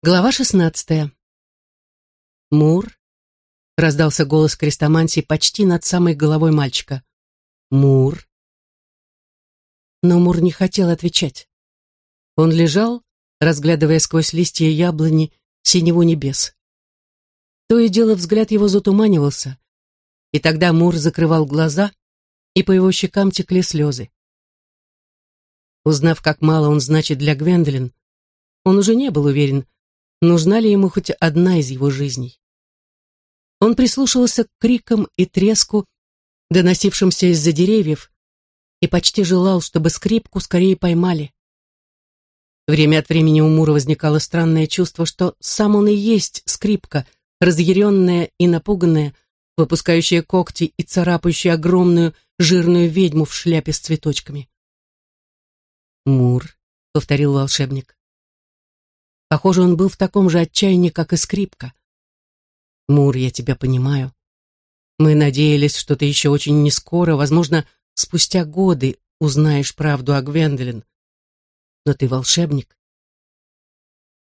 Глава шестнадцатая. «Мур?» — раздался голос крестомантии почти над самой головой мальчика. «Мур?» Но Мур не хотел отвечать. Он лежал, разглядывая сквозь листья яблони синего небес. То и дело взгляд его затуманивался, и тогда Мур закрывал глаза, и по его щекам текли слезы. Узнав, как мало он значит для Гвендолин, он уже не был уверен, нужна ли ему хоть одна из его жизней. Он прислушивался к крикам и треску, доносившимся из-за деревьев, и почти желал, чтобы скрипку скорее поймали. Время от времени у Мура возникало странное чувство, что сам он и есть скрипка, разъяренная и напуганная, выпускающая когти и царапающая огромную жирную ведьму в шляпе с цветочками. «Мур», — повторил волшебник. Похоже, он был в таком же отчаянии, как и скрипка. «Мур, я тебя понимаю. Мы надеялись, что ты еще очень нескоро, возможно, спустя годы узнаешь правду о Гвендолин. Но ты волшебник.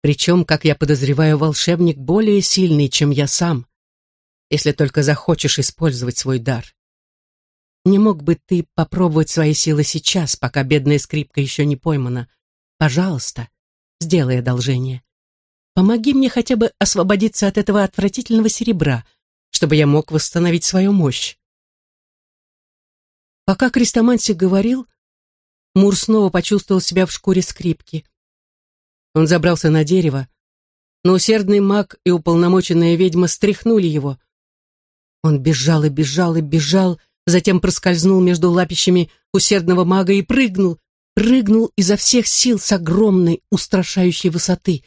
Причем, как я подозреваю, волшебник более сильный, чем я сам, если только захочешь использовать свой дар. Не мог бы ты попробовать свои силы сейчас, пока бедная скрипка еще не поймана? Пожалуйста, сделай одолжение. Помоги мне хотя бы освободиться от этого отвратительного серебра, чтобы я мог восстановить свою мощь. Пока Крестоманси говорил, Мур снова почувствовал себя в шкуре скрипки. Он забрался на дерево, но усердный маг и уполномоченная ведьма стряхнули его. Он бежал и бежал и бежал, затем проскользнул между лапищами усердного мага и прыгнул, прыгнул изо всех сил с огромной, устрашающей высоты.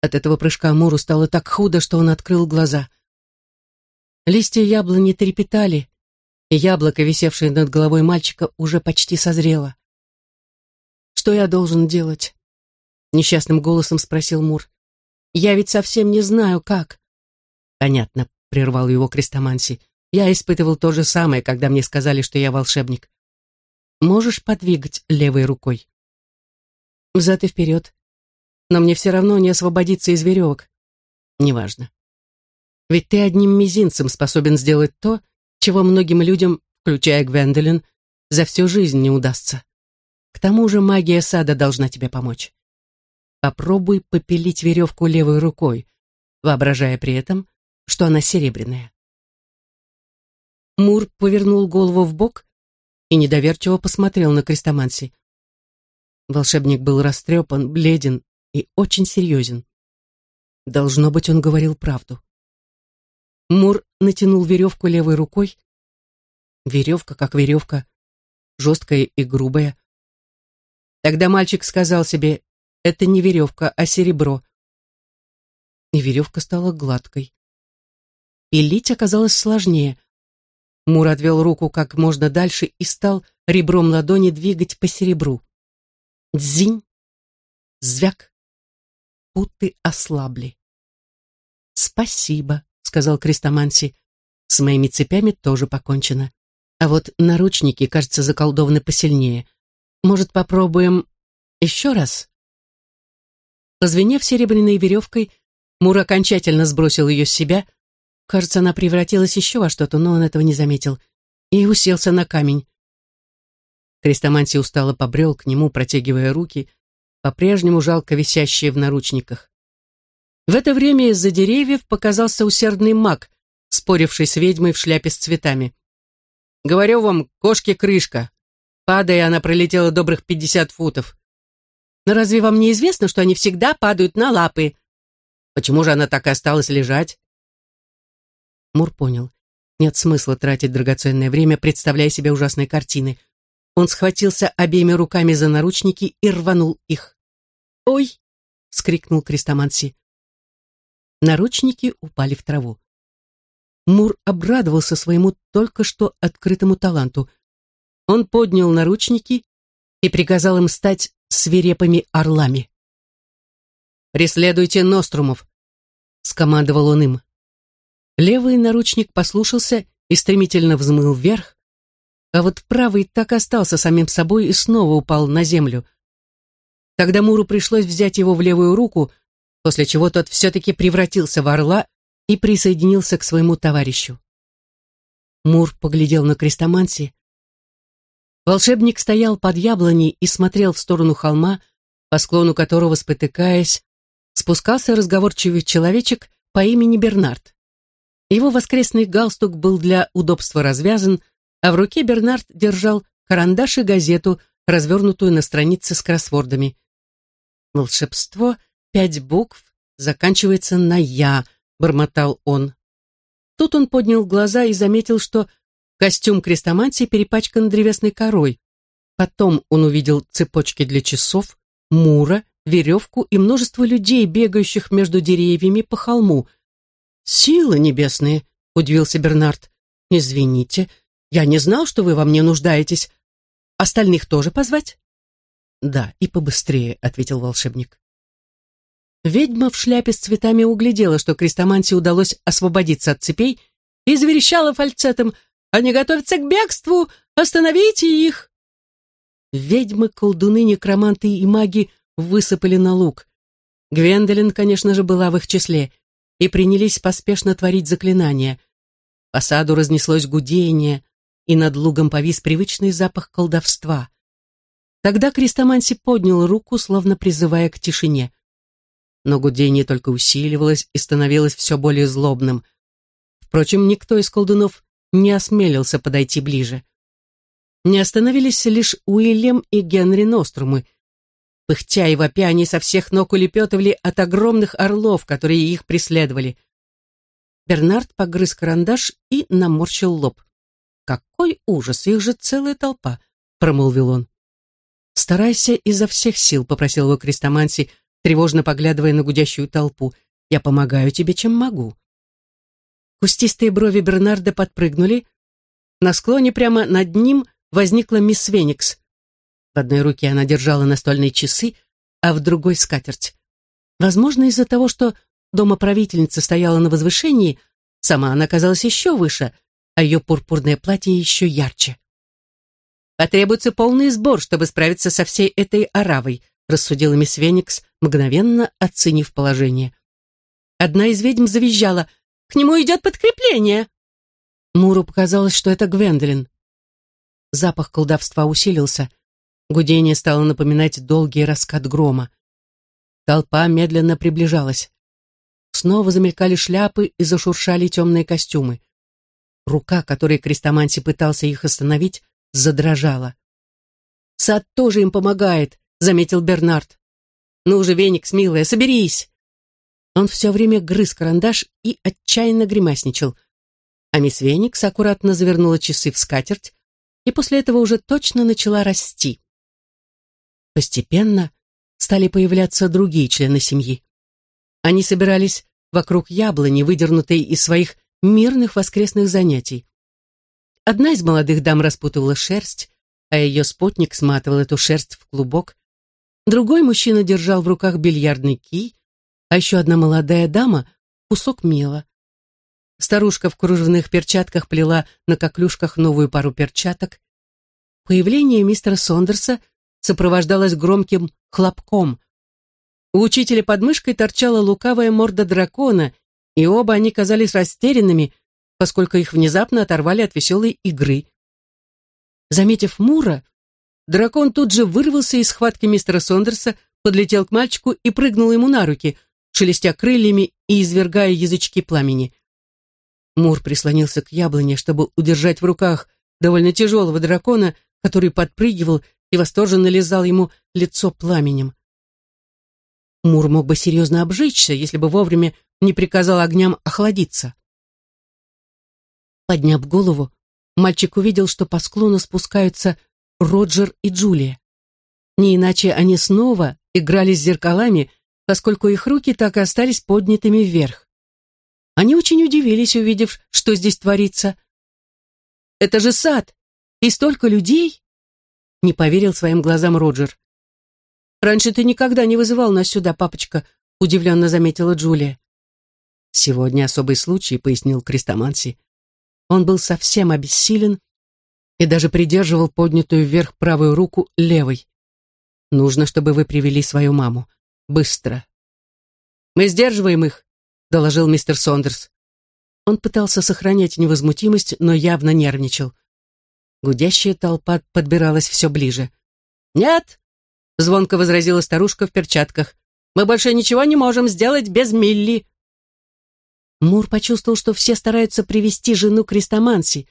От этого прыжка Муру стало так худо, что он открыл глаза. Листья яблони трепетали, и яблоко, висевшее над головой мальчика, уже почти созрело. «Что я должен делать?» — несчастным голосом спросил Мур. «Я ведь совсем не знаю, как». «Понятно», — прервал его Крестоманси. «Я испытывал то же самое, когда мне сказали, что я волшебник. Можешь подвигать левой рукой?» «Взад и вперед. Но мне все равно не освободиться из веревок. Неважно. Ведь ты одним мизинцем способен сделать то, чего многим людям, включая Гвендолин, за всю жизнь не удастся. К тому же магия сада должна тебе помочь. Попробуй попилить веревку левой рукой, воображая при этом, что она серебряная. Мур повернул голову в бок и недоверчиво посмотрел на Крестоманси. Волшебник был растрепан, бледен и очень серьезен. Должно быть, он говорил правду. Мур натянул веревку левой рукой. Веревка как веревка, жесткая и грубая. Тогда мальчик сказал себе, это не веревка, а серебро. И веревка стала гладкой. И лить оказалось сложнее. Мур отвел руку как можно дальше и стал ребром ладони двигать по серебру. Дзинь, звяк, путы ослабли. «Спасибо», сказал Крестоманси. С моими цепями тоже покончено. А вот наручники, кажется, заколдованы посильнее. Может, попробуем еще раз? Позвенев серебряной веревкой, Мур окончательно сбросил ее с себя. Кажется, она превратилась еще во что-то, но он этого не заметил. И уселся на камень. Крестоманси устало побрел к нему, протягивая руки, по-прежнему жалко висящие в наручниках. В это время из-за деревьев показался усердный маг, споривший с ведьмой в шляпе с цветами. «Говорю вам, кошке крышка. Падая, она пролетела добрых пятьдесят футов. Но разве вам не известно, что они всегда падают на лапы? Почему же она так и осталась лежать?» Мур понял. Нет смысла тратить драгоценное время, представляя себе ужасные картины. Он схватился обеими руками за наручники и рванул их. «Ой!» — скрикнул Крестоманси. Наручники упали в траву. Мур обрадовался своему только что открытому таланту. Он поднял наручники и приказал им стать свирепыми орлами. «Преследуйте Нострумов!» — скомандовал он им. Левый наручник послушался и стремительно взмыл вверх, а вот правый так остался самим собой и снова упал на землю. Тогда Муру пришлось взять его в левую руку — после чего тот все-таки превратился в орла и присоединился к своему товарищу. Мур поглядел на крестоманси. Волшебник стоял под яблоней и смотрел в сторону холма, по склону которого, спотыкаясь, спускался разговорчивый человечек по имени Бернард. Его воскресный галстук был для удобства развязан, а в руке Бернард держал карандаш и газету, развернутую на странице с кроссвордами. «Волшебство, пять букв, заканчивается на «я», — бормотал он. Тут он поднял глаза и заметил, что костюм крестомантии перепачкан древесной корой. Потом он увидел цепочки для часов, мура, веревку и множество людей, бегающих между деревьями по холму. «Силы небесные!» — удивился Бернард. «Извините, я не знал, что вы во мне нуждаетесь. Остальных тоже позвать?» «Да, и побыстрее», — ответил волшебник. Ведьма в шляпе с цветами углядела, что Крестоманте удалось освободиться от цепей, и заверещала фальцетом «Они готовятся к бегству! Остановите их!» Ведьмы, колдуны, некроманты и маги высыпали на луг. Гвендолин, конечно же, была в их числе, и принялись поспешно творить заклинания. По саду разнеслось гудение, и над лугом повис привычный запах колдовства. Тогда Крестоманси поднял руку, словно призывая к тишине но гудение только усиливалось и становилось все более злобным. Впрочем, никто из колдунов не осмелился подойти ближе. Не остановились лишь Уильям и Генри Нострумы. Пыхтя и вопя они со всех ног улепетывали от огромных орлов, которые их преследовали. Бернард погрыз карандаш и наморщил лоб. «Какой ужас! Их же целая толпа!» — промолвил он. «Старайся изо всех сил», — попросил его Крестоманси, — тревожно поглядывая на гудящую толпу. «Я помогаю тебе, чем могу». Кустистые брови Бернарда подпрыгнули. На склоне прямо над ним возникла мисс Веникс. В одной руке она держала настольные часы, а в другой — скатерть. Возможно, из-за того, что домоправительница стояла на возвышении, сама она казалась еще выше, а ее пурпурное платье еще ярче. «Потребуется полный сбор, чтобы справиться со всей этой оравой», рассудила мисс Веникс, мгновенно оценив положение. Одна из ведьм завизжала. «К нему идет подкрепление!» Муру показалось, что это Гвендолин. Запах колдовства усилился. Гудение стало напоминать долгий раскат грома. Толпа медленно приближалась. Снова замелькали шляпы и зашуршали темные костюмы. Рука, которой Крестоманси пытался их остановить, задрожала. «Сад тоже им помогает», — заметил Бернард. «Ну уже, Веникс, милая, соберись!» Он все время грыз карандаш и отчаянно гримасничал. А мисс Веникс аккуратно завернула часы в скатерть и после этого уже точно начала расти. Постепенно стали появляться другие члены семьи. Они собирались вокруг яблони, выдернутой из своих мирных воскресных занятий. Одна из молодых дам распутывала шерсть, а ее спутник сматывал эту шерсть в клубок, Другой мужчина держал в руках бильярдный кий, а еще одна молодая дама — кусок мела. Старушка в кружевных перчатках плела на коклюшках новую пару перчаток. Появление мистера Сондерса сопровождалось громким хлопком. У учителя под мышкой торчала лукавая морда дракона, и оба они казались растерянными, поскольку их внезапно оторвали от веселой игры. Заметив Мура, Дракон тут же вырвался из схватки мистера Сондерса, подлетел к мальчику и прыгнул ему на руки, шелестя крыльями и извергая язычки пламени. Мур прислонился к яблоне, чтобы удержать в руках довольно тяжелого дракона, который подпрыгивал и восторженно лизал ему лицо пламенем. Мур мог бы серьезно обжечься, если бы вовремя не приказал огням охладиться. Подняв голову, мальчик увидел, что по склону спускаются Роджер и Джулия. Не иначе они снова играли с зеркалами, поскольку их руки так и остались поднятыми вверх. Они очень удивились, увидев, что здесь творится. «Это же сад! И столько людей!» Не поверил своим глазам Роджер. «Раньше ты никогда не вызывал нас сюда, папочка», удивленно заметила Джулия. «Сегодня особый случай», — пояснил Крестоманси. Он был совсем обессилен и даже придерживал поднятую вверх правую руку левой. «Нужно, чтобы вы привели свою маму. Быстро». «Мы сдерживаем их», — доложил мистер Сондерс. Он пытался сохранять невозмутимость, но явно нервничал. Гудящая толпа подбиралась все ближе. «Нет!» — звонко возразила старушка в перчатках. «Мы больше ничего не можем сделать без Милли!» Мур почувствовал, что все стараются привести жену к Крестоманси.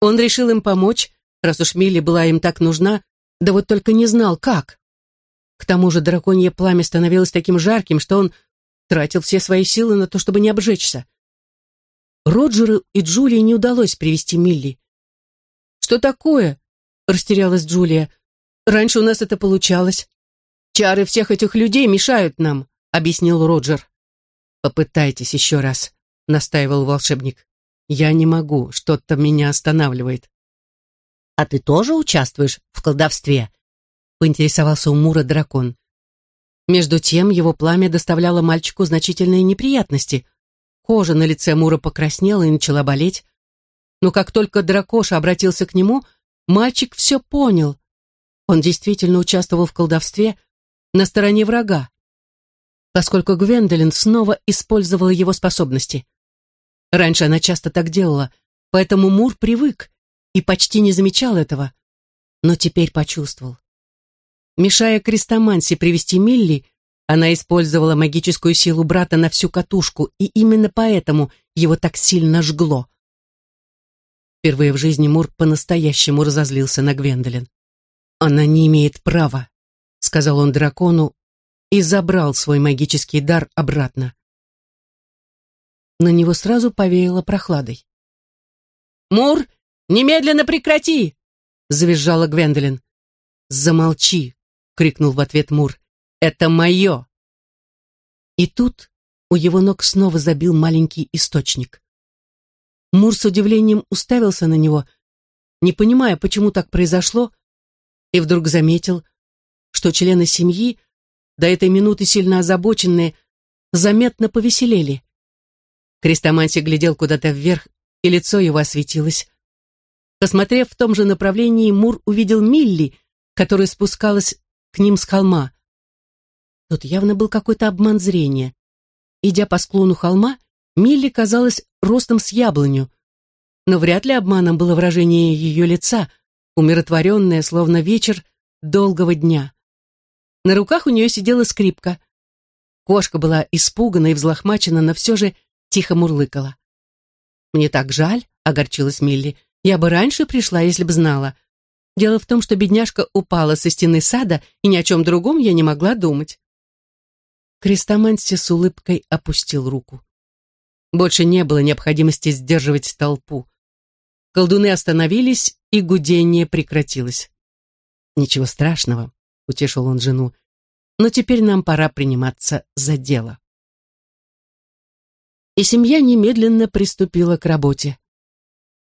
Он решил им помочь, раз уж Милли была им так нужна, да вот только не знал, как. К тому же драконье пламя становилось таким жарким, что он тратил все свои силы на то, чтобы не обжечься. Роджеру и Джулии не удалось привести Милли. «Что такое?» — растерялась Джулия. «Раньше у нас это получалось. Чары всех этих людей мешают нам», — объяснил Роджер. «Попытайтесь еще раз», — настаивал волшебник. «Я не могу, что-то меня останавливает». «А ты тоже участвуешь в колдовстве?» — поинтересовался у Мура дракон. Между тем его пламя доставляло мальчику значительные неприятности. Кожа на лице Мура покраснела и начала болеть. Но как только дракоша обратился к нему, мальчик все понял. Он действительно участвовал в колдовстве на стороне врага, поскольку Гвендолин снова использовала его способности. Раньше она часто так делала, поэтому Мур привык и почти не замечал этого, но теперь почувствовал. Мешая Крестомансе привести Милли, она использовала магическую силу брата на всю катушку, и именно поэтому его так сильно жгло. Впервые в жизни Мур по-настоящему разозлился на Гвендолин. «Она не имеет права», — сказал он дракону и забрал свой магический дар обратно. На него сразу повеяло прохладой. «Мур, немедленно прекрати!» — завизжала Гвендолин. «Замолчи!» — крикнул в ответ Мур. «Это мое!» И тут у его ног снова забил маленький источник. Мур с удивлением уставился на него, не понимая, почему так произошло, и вдруг заметил, что члены семьи, до этой минуты сильно озабоченные, заметно повеселели. Крестоманси глядел куда-то вверх, и лицо его осветилось. Посмотрев в том же направлении, Мур увидел Милли, которая спускалась к ним с холма. Тут явно был какой-то обман зрения. Идя по склону холма, Милли казалась ростом с яблоню, но вряд ли обманом было выражение ее лица, умиротворенное, словно вечер долгого дня. На руках у нее сидела скрипка. Кошка была испугана и взлохмачена, но все же тихо мурлыкала. «Мне так жаль», — огорчилась Милли. «Я бы раньше пришла, если бы знала. Дело в том, что бедняжка упала со стены сада, и ни о чем другом я не могла думать. Крестоманси с улыбкой опустил руку. Больше не было необходимости сдерживать толпу. Колдуны остановились, и гудение прекратилось. «Ничего страшного», — утешил он жену, «но теперь нам пора приниматься за дело». И семья немедленно приступила к работе.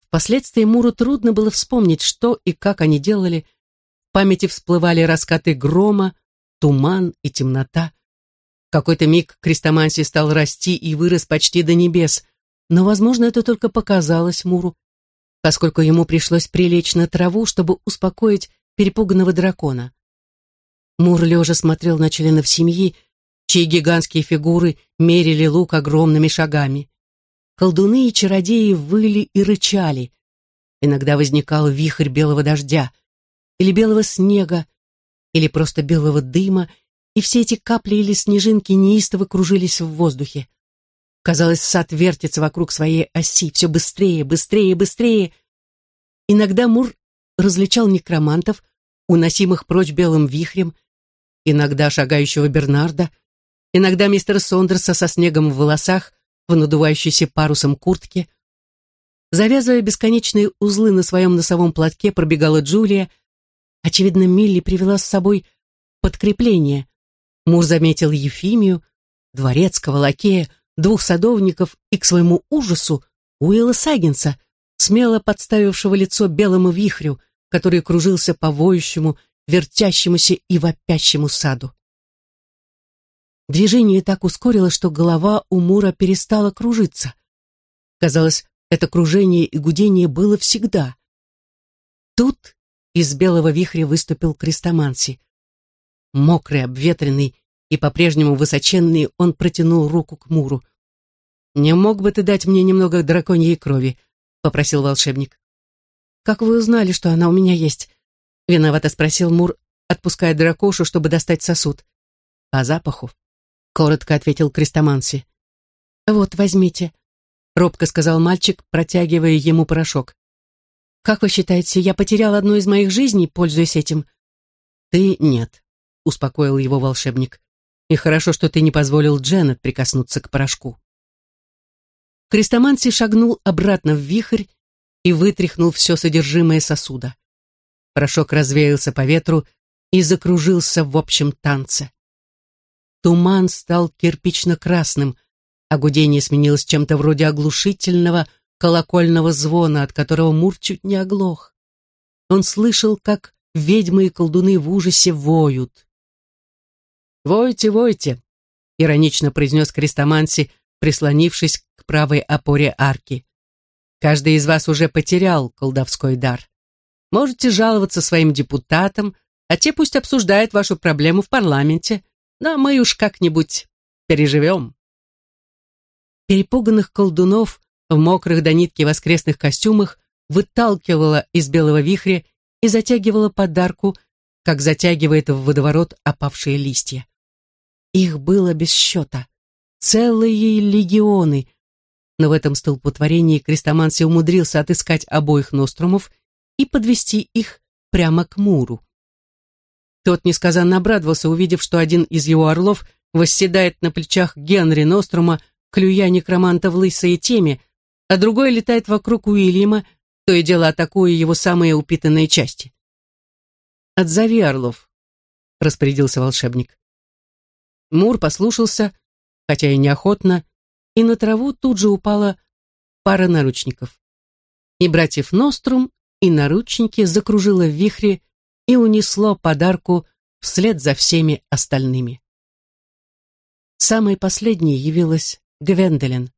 Впоследствии Муру трудно было вспомнить, что и как они делали. В памяти всплывали раскаты грома, туман и темнота. Какой-то миг Крестомансий стал расти и вырос почти до небес, но, возможно, это только показалось Муру, поскольку ему пришлось прилечь на траву, чтобы успокоить перепуганного дракона. Мур лежа смотрел на членов семьи, чьи гигантские фигуры мерили лук огромными шагами. Колдуны и чародеи выли и рычали. Иногда возникал вихрь белого дождя, или белого снега, или просто белого дыма, и все эти капли или снежинки неистово кружились в воздухе. Казалось, сад вертится вокруг своей оси, все быстрее, быстрее, быстрее. Иногда Мур различал некромантов, уносимых прочь белым вихрем, иногда шагающего Бернарда, иногда мистера Сондерса со снегом в волосах, в надувающейся парусом куртке. Завязывая бесконечные узлы на своем носовом платке, пробегала Джулия. Очевидно, Милли привела с собой подкрепление. Мур заметил Ефимию, дворецкого лакея, двух садовников и, к своему ужасу, Уилла Сагинса, смело подставившего лицо белому вихрю, который кружился по воющему, вертящемуся и вопящему саду. Движение так ускорилось, что голова у Мура перестала кружиться. Казалось, это кружение и гудение было всегда. Тут из белого вихря выступил Крестоманси. Мокрый, обветренный, и по-прежнему высоченный, он протянул руку к Муру. «Не мог бы ты дать мне немного драконьей крови?» — попросил волшебник. «Как вы узнали, что она у меня есть?» — виновато спросил Мур, отпуская дракошу, чтобы достать сосуд. «По запаху», — коротко ответил Крестоманси. «Вот, возьмите», — робко сказал мальчик, протягивая ему порошок. «Как вы считаете, я потерял одну из моих жизней, пользуясь этим?» «Ты нет», — успокоил его волшебник. «И хорошо, что ты не позволил Дженнет прикоснуться к порошку». Крестоманси шагнул обратно в вихрь и вытряхнул все содержимое сосуда. Порошок развеялся по ветру и закружился в общем танце. Туман стал кирпично-красным, а гудение сменилось чем-то вроде оглушительного колокольного звона, от которого Мур чуть не оглох. Он слышал, как ведьмы и колдуны в ужасе воют. «Войте, войте!» — иронично произнес Крестоманси, прислонившись к правой опоре арки. «Каждый из вас уже потерял колдовской дар. Можете жаловаться своим депутатам, а те пусть обсуждают вашу проблему в парламенте, но мы уж как-нибудь переживем». Перепуганных колдунов в мокрых до нитки воскресных костюмах выталкивала из белого вихря и затягивала подарку, как затягивает в водоворот опавшие листья. Их было без счета, целые легионы, но в этом столпотворении Крестоманси умудрился отыскать обоих нострумов и подвести их прямо к Муру. Тот несказанно обрадовался, увидев, что один из его орлов восседает на плечах Генри Нострума, клюя некроманта в лысой теме, а другой летает вокруг Уильяма, то и дело атакуя его самые упитанные части. «Отзови орлов», — распорядился волшебник. Мур послушался, хотя и неохотно, и на траву тут же упала пара наручников. И братьев Нострум, и наручники закружило в вихре и унесло подарку вслед за всеми остальными. Самой последней явилась Гвендолин.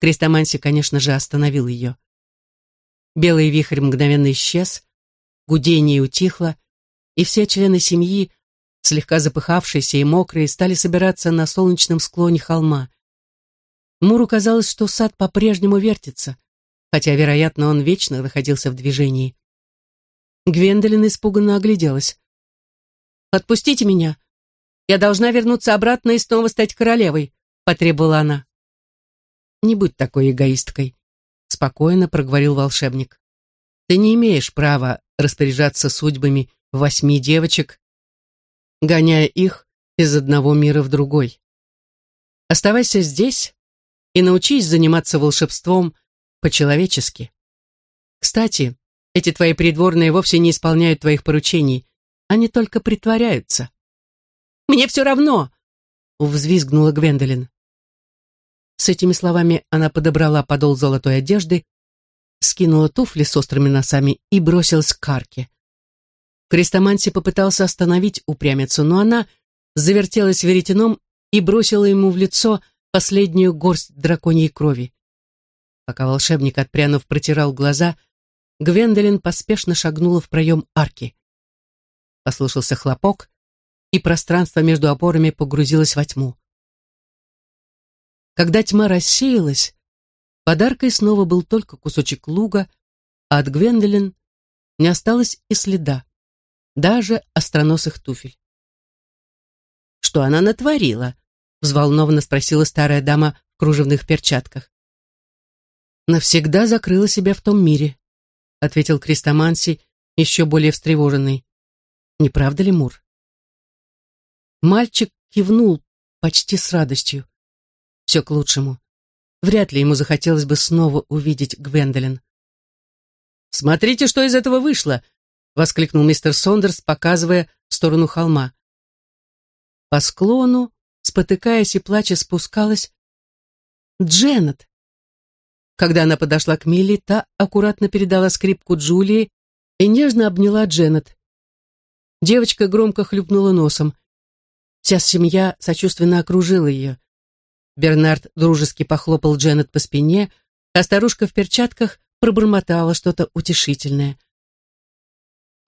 Крестоманси, конечно же, остановил ее. Белый вихрь мгновенно исчез, гудение утихло, и все члены семьи, слегка запыхавшиеся и мокрые, стали собираться на солнечном склоне холма. Муру казалось, что сад по-прежнему вертится, хотя, вероятно, он вечно находился в движении. Гвендолин испуганно огляделась. «Отпустите меня! Я должна вернуться обратно и снова стать королевой», — потребовала она. «Не будь такой эгоисткой», — спокойно проговорил волшебник. «Ты не имеешь права распоряжаться судьбами восьми девочек, гоняя их из одного мира в другой. Оставайся здесь и научись заниматься волшебством по-человечески. Кстати, эти твои придворные вовсе не исполняют твоих поручений, они только притворяются». «Мне все равно!» — взвизгнула Гвендолин. С этими словами она подобрала подол золотой одежды, скинула туфли с острыми носами и бросилась к арке. Крестоманси попытался остановить упрямицу, но она завертелась веретеном и бросила ему в лицо последнюю горсть драконьей крови. Пока волшебник, отпрянув, протирал глаза, Гвендолин поспешно шагнула в проем арки. Послышался хлопок, и пространство между опорами погрузилось во тьму. Когда тьма рассеялась, подаркой снова был только кусочек луга, а от Гвендолин не осталось и следа, даже остроносых туфель. «Что она натворила?» — взволнованно спросила старая дама в кружевных перчатках. «Навсегда закрыла себя в том мире», — ответил Крестоманси, еще более встревоженный. «Не правда ли, Мур?» Мальчик кивнул почти с радостью. Все к лучшему. Вряд ли ему захотелось бы снова увидеть Гвендолин. «Смотрите, что из этого вышло!» — воскликнул мистер Сондерс, показывая в сторону холма. По склону, спотыкаясь и плача, спускалась Дженнет. Когда она подошла к Милли, та аккуратно передала скрипку Джулии и нежно обняла Дженнет. Девочка громко хлюпнула носом. Вся семья сочувственно окружила ее. Бернард дружески похлопал Дженнет по спине, а старушка в перчатках пробормотала что-то утешительное.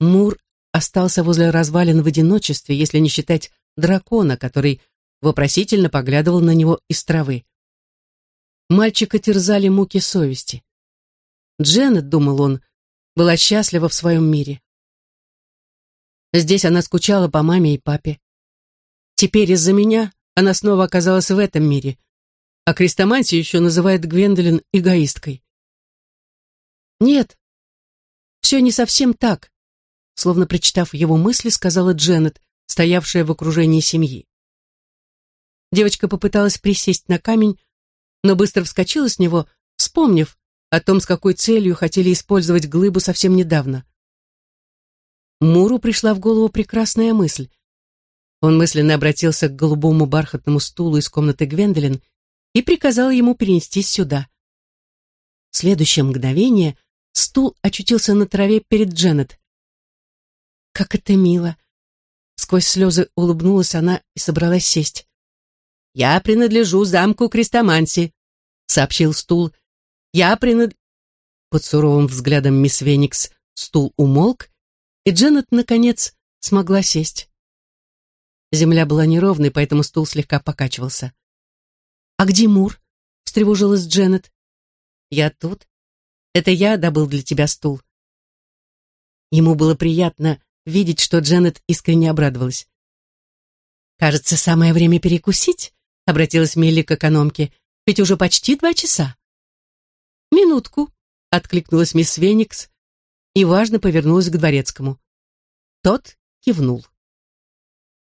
Мур остался возле развалин в одиночестве, если не считать дракона, который вопросительно поглядывал на него из травы. Мальчика терзали муки совести. Дженнет, думал он, была счастлива в своем мире. Здесь она скучала по маме и папе. Теперь из-за меня она снова оказалась в этом мире, а Крестомантию еще называет Гвендолин эгоисткой. Нет, все не совсем так, словно прочитав его мысли, сказала Дженнет, стоявшая в окружении семьи. Девочка попыталась присесть на камень, но быстро вскочила с него, вспомнив о том, с какой целью хотели использовать глыбу совсем недавно. Муру пришла в голову прекрасная мысль. Он мысленно обратился к голубому бархатному стулу из комнаты Гвендолин и приказал ему перенестись сюда. В следующее мгновение стул очутился на траве перед Дженнет. «Как это мило!» Сквозь слезы улыбнулась она и собралась сесть. «Я принадлежу замку Крестоманси», — сообщил стул. «Я принад...» Под суровым взглядом мисс Веникс стул умолк, и Дженнет, наконец, смогла сесть. Земля была неровной, поэтому стул слегка покачивался. «А где Мур?» — встревожилась Дженнет. «Я тут. Это я добыл для тебя стул». Ему было приятно видеть, что Дженнет искренне обрадовалась. «Кажется, самое время перекусить», — обратилась Милли к экономке. «Ведь уже почти два часа». «Минутку», — откликнулась мисс Веникс и, важно, повернулась к дворецкому. Тот кивнул.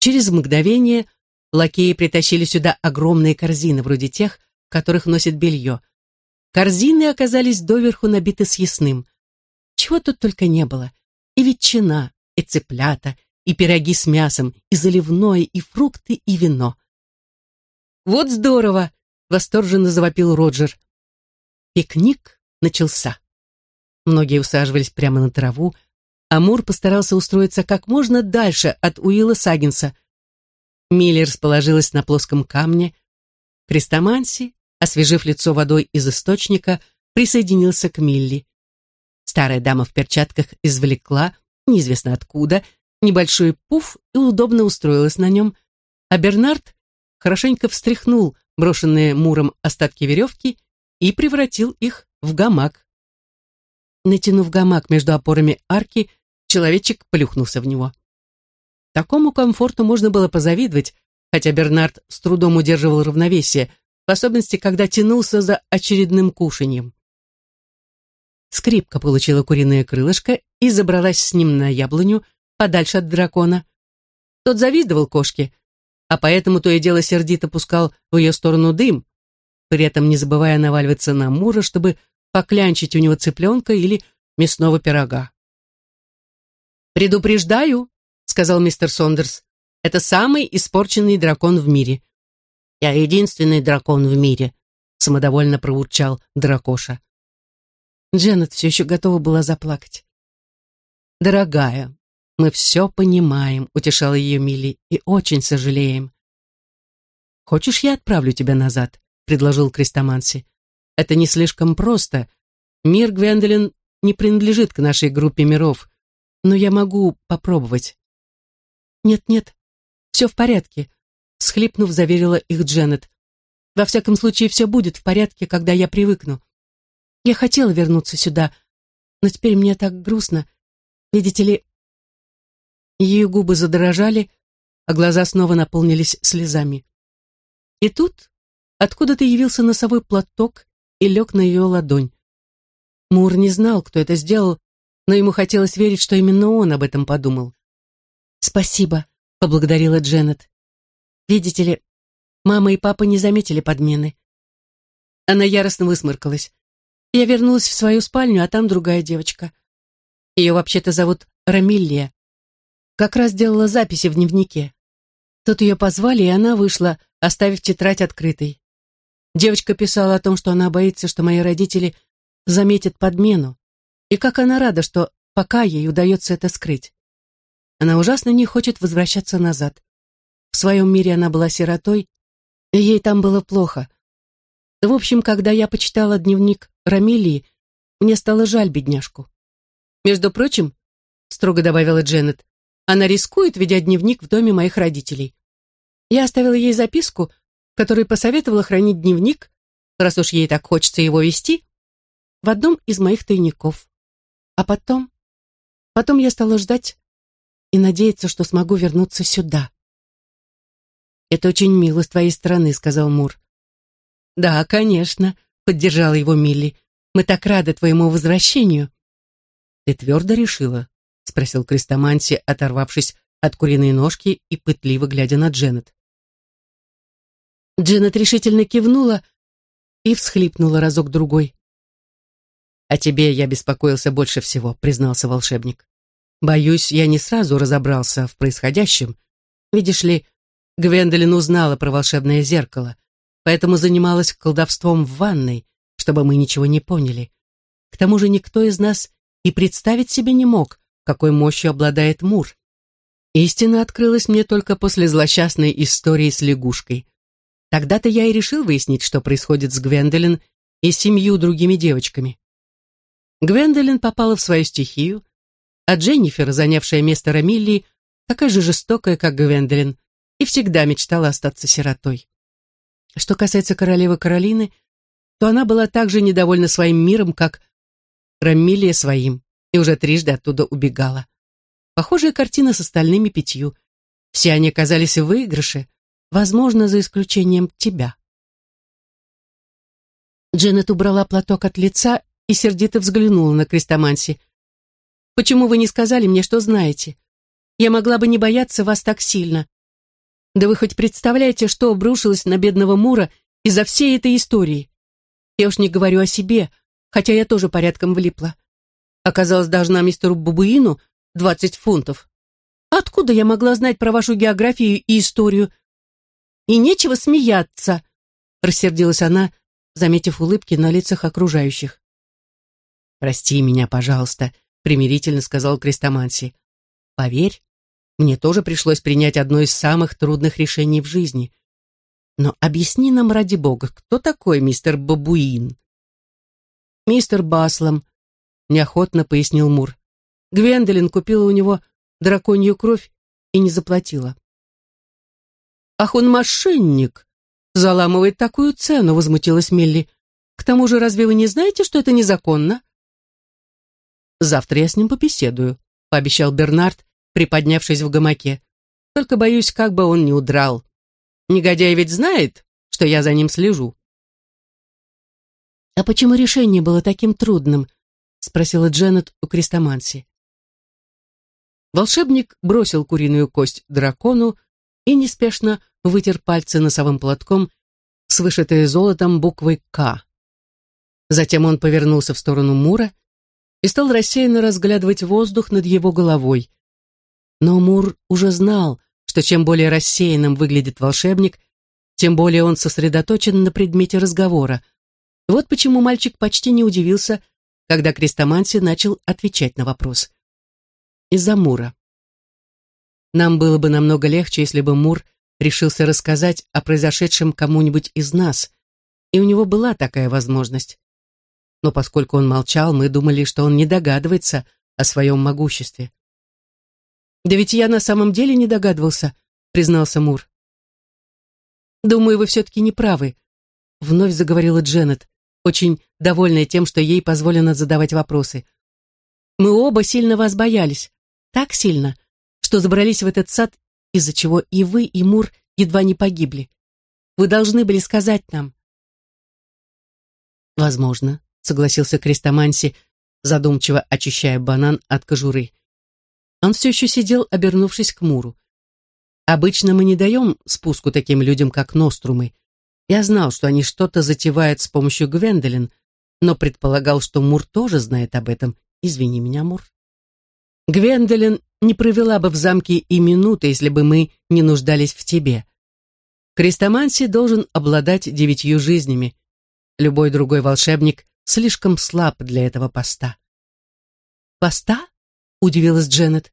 Через мгновение лакеи притащили сюда огромные корзины, вроде тех, в которых носят белье. Корзины оказались доверху набиты съестным. Чего тут только не было. И ветчина, и цыплята, и пироги с мясом, и заливное, и фрукты, и вино. «Вот здорово!» — восторженно завопил Роджер. Пикник начался. Многие усаживались прямо на траву, а Мур постарался устроиться как можно дальше от Уилла Сагинса. Милли расположилась на плоском камне. Крестоманси, освежив лицо водой из источника, присоединился к Милли. Старая дама в перчатках извлекла, неизвестно откуда, небольшой пуф и удобно устроилась на нем, а Бернард хорошенько встряхнул брошенные Муром остатки веревки и превратил их в гамак. Натянув гамак между опорами арки, человечек плюхнулся в него. Такому комфорту можно было позавидовать, хотя Бернард с трудом удерживал равновесие, в особенности, когда тянулся за очередным кушаньем. Скрипка получила куриное крылышко и забралась с ним на яблоню, подальше от дракона. Тот завидовал кошке, а поэтому то и дело сердито пускал в ее сторону дым, при этом не забывая наваливаться на Мура, чтобы поклянчить у него цыпленка или мясного пирога. «Предупреждаю», — сказал мистер Сондерс, — «это самый испорченный дракон в мире». «Я единственный дракон в мире», — самодовольно проурчал дракоша. Дженнет все еще готова была заплакать. «Дорогая, мы все понимаем», — утешала ее Милли, — «и очень сожалеем». «Хочешь, я отправлю тебя назад?» — предложил Крестоманси. «Это не слишком просто. Мир Гвендолин не принадлежит к нашей группе миров, но я могу попробовать». «Нет-нет, все в порядке», — схлипнув, заверила их Дженнет. «Во всяком случае, все будет в порядке, когда я привыкну. Я хотела вернуться сюда, но теперь мне так грустно. Видите ли...» Ее губы задрожали, а глаза снова наполнились слезами. И тут откуда-то явился носовой платок и лег на ее ладонь. Мур не знал, кто это сделал, но ему хотелось верить, что именно он об этом подумал. «Спасибо», — поблагодарила Дженнет. «Видите ли, мама и папа не заметили подмены». Она яростно высморкалась. Я вернулась в свою спальню, а там другая девочка. Ее вообще-то зовут Рамиллия. Как раз делала записи в дневнике. Тут ее позвали, и она вышла, оставив тетрадь открытой. Девочка писала о том, что она боится, что мои родители заметят подмену, и как она рада, что пока ей удается это скрыть. Она ужасно не хочет возвращаться назад. В своем мире она была сиротой, и ей там было плохо. В общем, когда я почитала дневник Рамилии, мне стало жаль бедняжку. Между прочим, строго добавила Дженнет, она рискует, ведя дневник в доме моих родителей. Я оставила ей записку, в которой посоветовала хранить дневник, раз уж ей так хочется его вести, в одном из моих тайников. А потом... Потом я стала ждать и надеяться, что смогу вернуться сюда. «Это очень мило с твоей стороны», — сказал Мур. «Да, конечно», — поддержала его Милли. «Мы так рады твоему возвращению». «Ты твердо решила?» — спросил Крестоманси, оторвавшись от куриной ножки и пытливо глядя на Дженнет. Дженнет решительно кивнула и всхлипнула разок-другой. «О тебе я беспокоился больше всего», — признался волшебник. «Боюсь, я не сразу разобрался в происходящем. Видишь ли, Гвендолин узнала про волшебное зеркало, поэтому занималась колдовством в ванной, чтобы мы ничего не поняли. К тому же никто из нас и представить себе не мог, какой мощью обладает Мур. Истина открылась мне только после злосчастной истории с лягушкой. Тогда-то я и решил выяснить, что происходит с Гвендолин и с семью другими девочками. Гвендолин попала в свою стихию, а Дженнифер, занявшая место Рамилли, такая же жестокая, как Гвендолин, и всегда мечтала остаться сиротой. Что касается королевы Каролины, то она была так же недовольна своим миром, как Рамилия своим, и уже трижды оттуда убегала. Похожая картина с остальными пятью. Все они оказались в выигрыше, возможно, за исключением тебя. Дженнет убрала платок от лица и сердито взглянула на Крестоманси. «Почему вы не сказали мне, что знаете? Я могла бы не бояться вас так сильно. Да вы хоть представляете, что обрушилось на бедного Мура из-за всей этой истории? Я уж не говорю о себе, хотя я тоже порядком влипла. Оказалось, должна мистеру Бабуину двадцать фунтов. Откуда я могла знать про вашу географию и историю? И нечего смеяться, рассердилась она, заметив улыбки на лицах окружающих. «Прости меня, пожалуйста», — примирительно сказал Крестоманси. «Поверь, мне тоже пришлось принять одно из самых трудных решений в жизни. Но объясни нам, ради бога, кто такой мистер Бабуин?» «Мистер Баслом», — неохотно пояснил Мур. Гвендолин купила у него драконью кровь и не заплатила. «Ах, он мошенник!» «Заламывает такую цену», — возмутилась Мелли. «К тому же, разве вы не знаете, что это незаконно?» «Завтра я с ним побеседую», — пообещал Бернард, приподнявшись в гамаке. «Только боюсь, как бы он не удрал. Негодяй ведь знает, что я за ним слежу». «А почему решение было таким трудным?» — спросила Дженнет у Крестоманси. Волшебник бросил куриную кость дракону и неспешно вытер пальцы носовым платком с вышитой золотом буквой «К». Затем он повернулся в сторону Мура и стал рассеянно разглядывать воздух над его головой. Но Мур уже знал, что чем более рассеянным выглядит волшебник, тем более он сосредоточен на предмете разговора. Вот почему мальчик почти не удивился, когда Крестоманси начал отвечать на вопрос из-за Мура. Нам было бы намного легче, если бы Мур решился рассказать о произошедшем кому-нибудь из нас, и у него была такая возможность. Но поскольку он молчал, мы думали, что он не догадывается о своем могуществе. «Да ведь я на самом деле не догадывался», — признался Мур. «Думаю, вы все-таки не правы», — вновь заговорила Дженнет, очень довольная тем, что ей позволено задавать вопросы. «Мы оба сильно вас боялись, так сильно, что забрались в этот сад, из-за чего и вы, и Мур едва не погибли. Вы должны были сказать нам. Возможно, согласился Крестоманси, задумчиво очищая банан от кожуры. Он все еще сидел, обернувшись к Муру. Обычно мы не даем спуску таким людям, как Нострумы. Я знал, что они что-то затевают с помощью Гвендолин, но предполагал, что Мур тоже знает об этом. Извини меня, Мур. Гвендолин не провела бы в замке и минуты, если бы мы не нуждались в тебе. Крестоманси должен обладать девятью жизнями. Любой другой волшебник слишком слаб для этого поста. «Поста?» — удивилась Дженнет.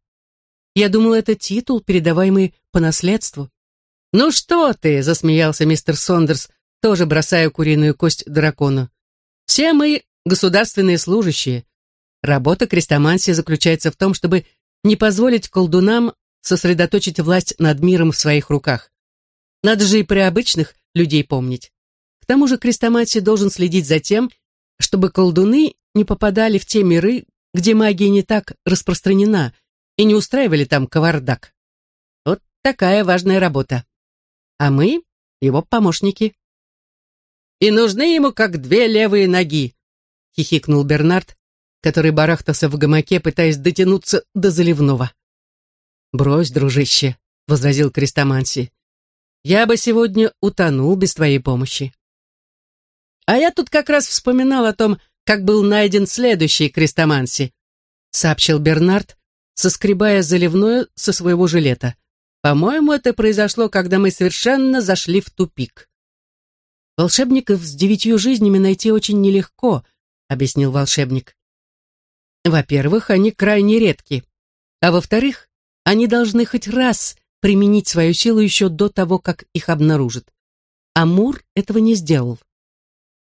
«Я думала, это титул, передаваемый по наследству». «Ну что ты!» — засмеялся мистер Сондерс, тоже бросая куриную кость дракону. «Все мы государственные служащие. Работа крестомансии заключается в том, чтобы не позволить колдунам сосредоточить власть над миром в своих руках. Надо же и при обычных людей помнить. К тому же Крестоматий должен следить за тем, чтобы колдуны не попадали в те миры, где магия не так распространена, и не устраивали там кавардак. Вот такая важная работа. А мы — его помощники. «И нужны ему как две левые ноги», — хихикнул Бернард, который барахтался в гамаке, пытаясь дотянуться до заливного. «Брось, дружище», — возразил Крестоманси. «Я бы сегодня утонул без твоей помощи». «А я тут как раз вспоминал о том, как был найден следующий Крестоманси», — сообщил Бернард, соскребая заливное со своего жилета. «По-моему, это произошло, когда мы совершенно зашли в тупик». «Волшебников с девятью жизнями найти очень нелегко», — объяснил волшебник. «Во-первых, они крайне редки, а во-вторых, они должны хоть раз применить свою силу еще до того, как их обнаружат. А Мур этого не сделал.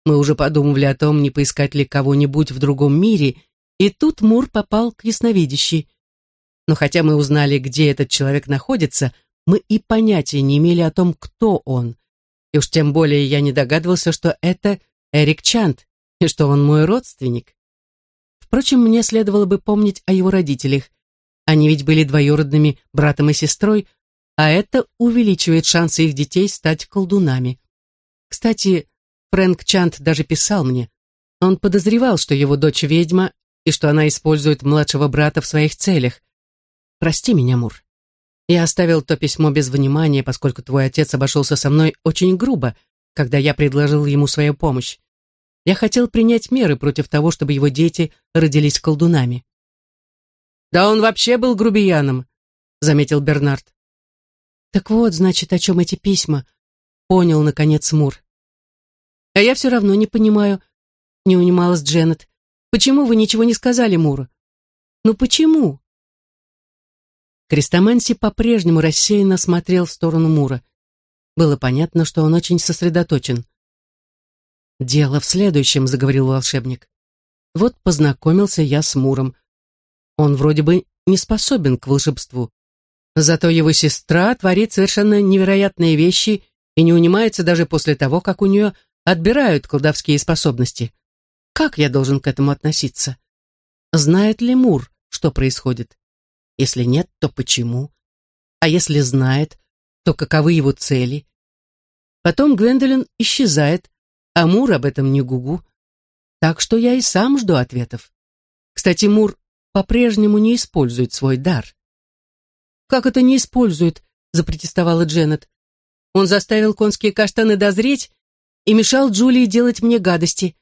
Мы уже подумывали о том, не поискать ли кого-нибудь в другом мире, и тут Мур попал к ясновидящей. Но хотя мы узнали, где этот человек находится, мы и понятия не имели о том, кто он. И уж тем более я не догадывался, что это Эрик Чант, и что он мой родственник. Впрочем, мне следовало бы помнить о его родителях. Они ведь были двоюродными братом и сестрой, а это увеличивает шансы их детей стать колдунами. Кстати, Фрэнк Чант даже писал мне. Он подозревал, что его дочь ведьма и что она использует младшего брата в своих целях. Прости меня, Мур. Я оставил то письмо без внимания, поскольку твой отец обошелся со мной очень грубо, когда я предложил ему свою помощь. Я хотел принять меры против того, чтобы его дети родились колдунами. «Да он вообще был грубияном», — заметил Бернард. «Так вот, значит, о чем эти письма», — понял, наконец, Мур. «А я все равно не понимаю», — не унималась Дженнет. «Почему вы ничего не сказали Муру? Ну почему?» Крестоманси по-прежнему рассеянно смотрел в сторону Мура. Было понятно, что он очень сосредоточен. «Дело в следующем», — заговорил волшебник. «Вот познакомился я с Муром. Он вроде бы не способен к волшебству. Зато его сестра творит совершенно невероятные вещи и не унимается даже после того, как у нее отбирают колдовские способности. Как я должен к этому относиться? Знает ли Мур, что происходит? Если нет, то почему? А если знает, то каковы его цели? Потом Гвендолин исчезает, а Мур об этом не гугу. Так что я и сам жду ответов. Кстати, Мур по-прежнему не использует свой дар. «Как это не использует?» — запротестовала Дженнет. «Он заставил конские каштаны дозреть и мешал Джулии делать мне гадости».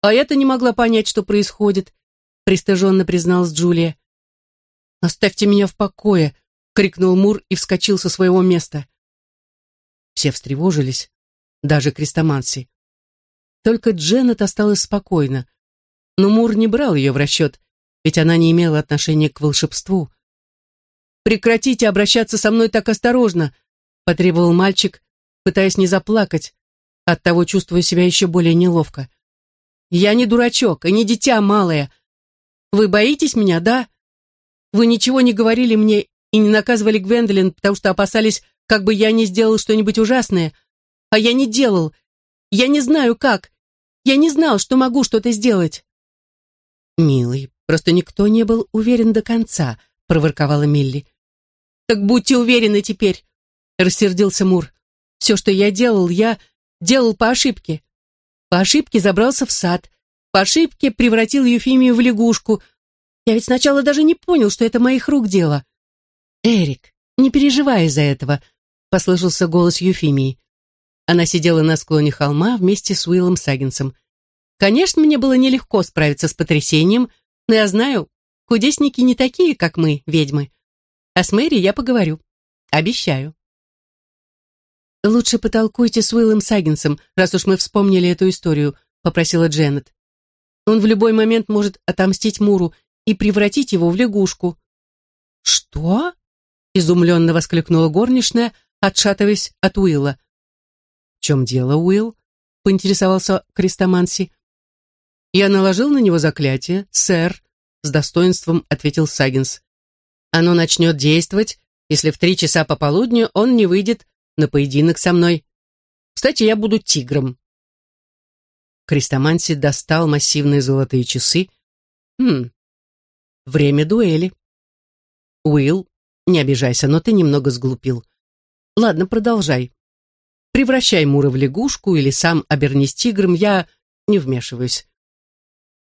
«А я-то не могла понять, что происходит», — пристыженно призналась Джулия. «Оставьте меня в покое!» — крикнул Мур и вскочил со своего места. Все встревожились, даже крестоманси. Только Дженнет осталась спокойна, но Мур не брал ее в расчет, ведь она не имела отношения к волшебству. «Прекратите обращаться со мной так осторожно!» — потребовал мальчик, пытаясь не заплакать, оттого чувствуя себя еще более неловко. «Я не дурачок и не дитя малое. Вы боитесь меня, да? Вы ничего не говорили мне и не наказывали Гвендолин, потому что опасались, как бы я не сделал что-нибудь ужасное. А я не делал. Я не знаю, как. Я не знал, что могу что-то сделать. «Милый, просто никто не был уверен до конца», — проворковала Милли. «Так будьте уверены теперь», — рассердился Мур. «Все, что я делал, я делал по ошибке. По ошибке забрался в сад, по ошибке превратил Ефимию в лягушку, я ведь сначала даже не понял, что это моих рук дело. Эрик, не переживай из-за этого, послышался голос Юфимии. Она сидела на склоне холма вместе с Уиллом Саггинсом. Конечно, мне было нелегко справиться с потрясением, но я знаю, кудесники не такие, как мы, ведьмы. А с Мэри я поговорю. Обещаю. «Лучше потолкуйте с Уиллом Саггинсом, раз уж мы вспомнили эту историю», — попросила Дженнет. «Он в любой момент может отомстить Муру и превратить его в лягушку. «Что?» — изумленно воскликнула горничная, отшатываясь от Уилла. «В чем дело, Уилл?» — поинтересовался Крестоманси. «Я наложил на него заклятие, сэр», — с достоинством ответил Сагинс. «Оно начнет действовать, если в три часа пополудни он не выйдет на поединок со мной. Кстати, я буду тигром». Крестоманси достал массивные золотые часы. «Хм, время дуэли». «Уилл, не обижайся, но ты немного сглупил. Ладно, продолжай. Превращай Мура в лягушку или сам обернись тигром, я не вмешиваюсь».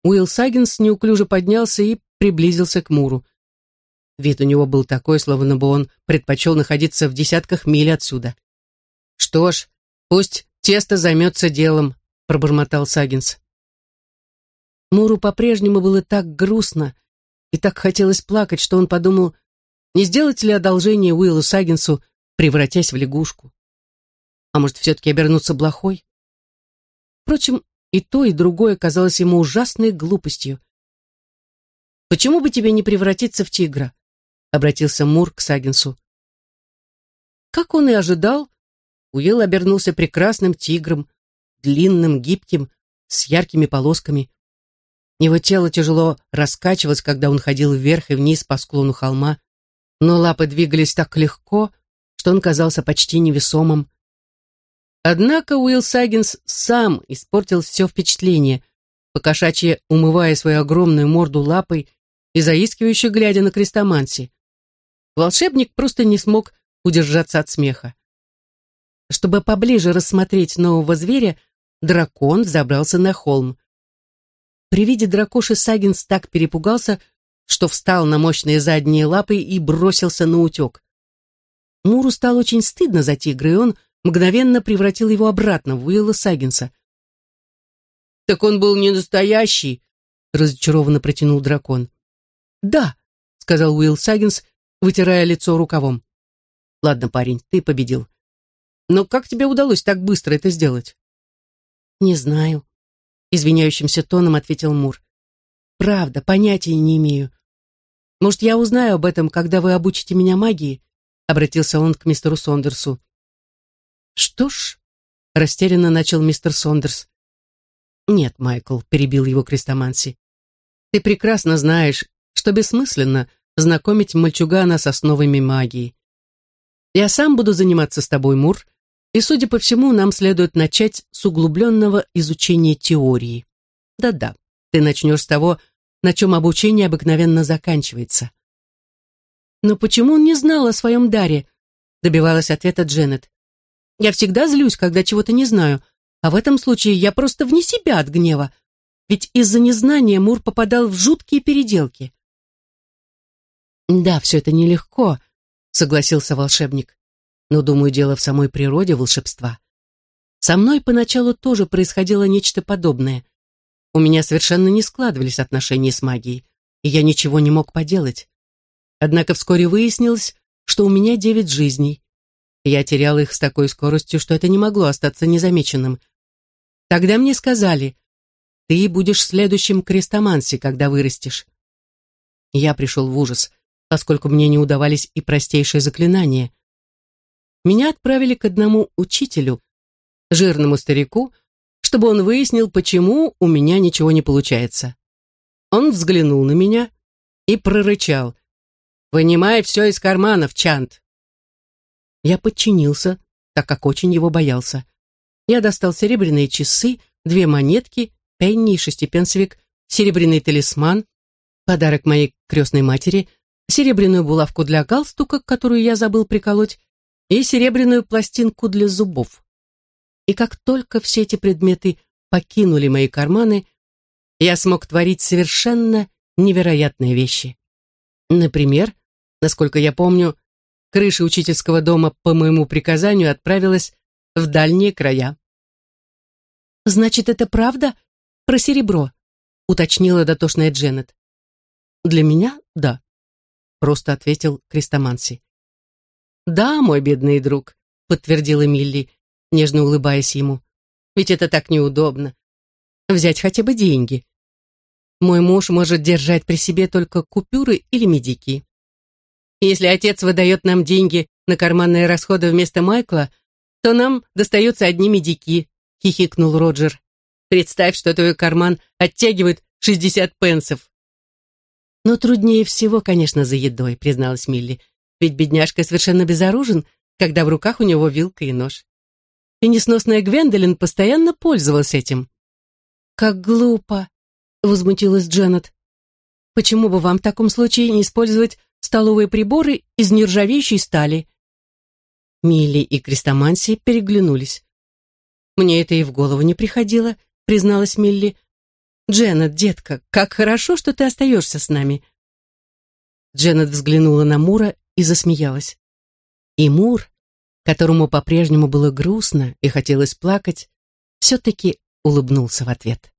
Уилл Саггинс неуклюже поднялся и приблизился к Муру. Вид у него был такой, словно бы он предпочел находиться в десятках миль отсюда. «Что ж, пусть тесто займется делом», — пробормотал Сагинс. Муру по-прежнему было так грустно и так хотелось плакать, что он подумал, не сделать ли одолжение Уиллу Сагинсу, превратясь в лягушку. А может, все-таки обернуться блохой? Впрочем, и то, и другое казалось ему ужасной глупостью. «Почему бы тебе не превратиться в тигра?» — обратился Мур к Сагинсу. Как он и ожидал, Уилл обернулся прекрасным тигром, длинным, гибким, с яркими полосками. Его тело тяжело раскачивалось, когда он ходил вверх и вниз по склону холма, но лапы двигались так легко, что он казался почти невесомым. Однако Уилл Саггинс сам испортил все впечатление, покошачье умывая свою огромную морду лапой и заискивающе глядя на крестоманси. Волшебник просто не смог удержаться от смеха. Чтобы поближе рассмотреть нового зверя, дракон забрался на холм. При виде дракоши Сагинс так перепугался, что встал на мощные задние лапы и бросился на утек. Муру стало очень стыдно за тигра, и он мгновенно превратил его обратно в Уилла Сагинса. «Так он был не настоящий», — разочарованно протянул дракон. «Да», — сказал Уилл Сагинс, вытирая лицо рукавом. «Ладно, парень, ты победил. Но как тебе удалось так быстро это сделать?» «Не знаю», — извиняющимся тоном ответил Мур. «Правда, понятия не имею. Может, я узнаю об этом, когда вы обучите меня магии?» — обратился он к мистеру Сондерсу. «Что ж», — растерянно начал мистер Сондерс. «Нет, Майкл», — перебил его Крестоманси. «Ты прекрасно знаешь, что бессмысленно знакомить мальчугана с основами магии. Я сам буду заниматься с тобой, Мур, и, судя по всему, нам следует начать с углубленного изучения теории. Да-да, ты начнешь с того, на чем обучение обыкновенно заканчивается. Но почему он не знал о своем даре? Добивалась ответа Дженнет. Я всегда злюсь, когда чего-то не знаю, а в этом случае я просто вне себя от гнева, ведь из-за незнания Мур попадал в жуткие переделки. «Да, все это нелегко», — согласился волшебник. «Но, думаю, дело в самой природе волшебства. Со мной поначалу тоже происходило нечто подобное. У меня совершенно не складывались отношения с магией, и я ничего не мог поделать. Однако вскоре выяснилось, что у меня девять жизней. Я терял их с такой скоростью, что это не могло остаться незамеченным. Тогда мне сказали, ты будешь следующим крестоманси, когда вырастешь. Я пришел в ужас — поскольку мне не удавались и простейшие заклинания. Меня отправили к одному учителю, жирному старику, чтобы он выяснил, почему у меня ничего не получается. Он взглянул на меня и прорычал. «Вынимай все из карманов, Чант!» Я подчинился, так как очень его боялся. Я достал серебряные часы, две монетки, пенни и шестипенсовик, серебряный талисман, подарок моей крестной матери, серебряную булавку для галстука, которую я забыл приколоть, и серебряную пластинку для зубов. И как только все эти предметы покинули мои карманы, я смог творить совершенно невероятные вещи. Например, насколько я помню, крыша учительского дома по моему приказанию отправилась в дальние края. «Значит, это правда про серебро?» — уточнила дотошная Дженнет. «Для меня — да просто ответил Крестоманси. «Да, мой бедный друг», — подтвердила Милли, нежно улыбаясь ему. «Ведь это так неудобно. Взять хотя бы деньги. Мой муж может держать при себе только купюры или медики. Если отец выдает нам деньги на карманные расходы вместо Майкла, то нам достаются одни медики», — хихикнул Роджер. «Представь, что твой карман оттягивает шестьдесят пенсов». «Но труднее всего, конечно, за едой», — призналась Милли. «Ведь бедняжка совершенно безоружен, когда в руках у него вилка и нож. И несносная Гвендолин постоянно пользовалась этим. «Как глупо!» — возмутилась Дженнет. «Почему бы вам в таком случае не использовать столовые приборы из нержавеющей стали?» Милли и Крестоманси переглянулись. «Мне это и в голову не приходило», — призналась Милли. «Дженнет, детка, как хорошо, что ты остаешься с нами». Дженнет взглянула на Мура и засмеялась. И Мур, которому по-прежнему было грустно и хотелось плакать, все-таки улыбнулся в ответ.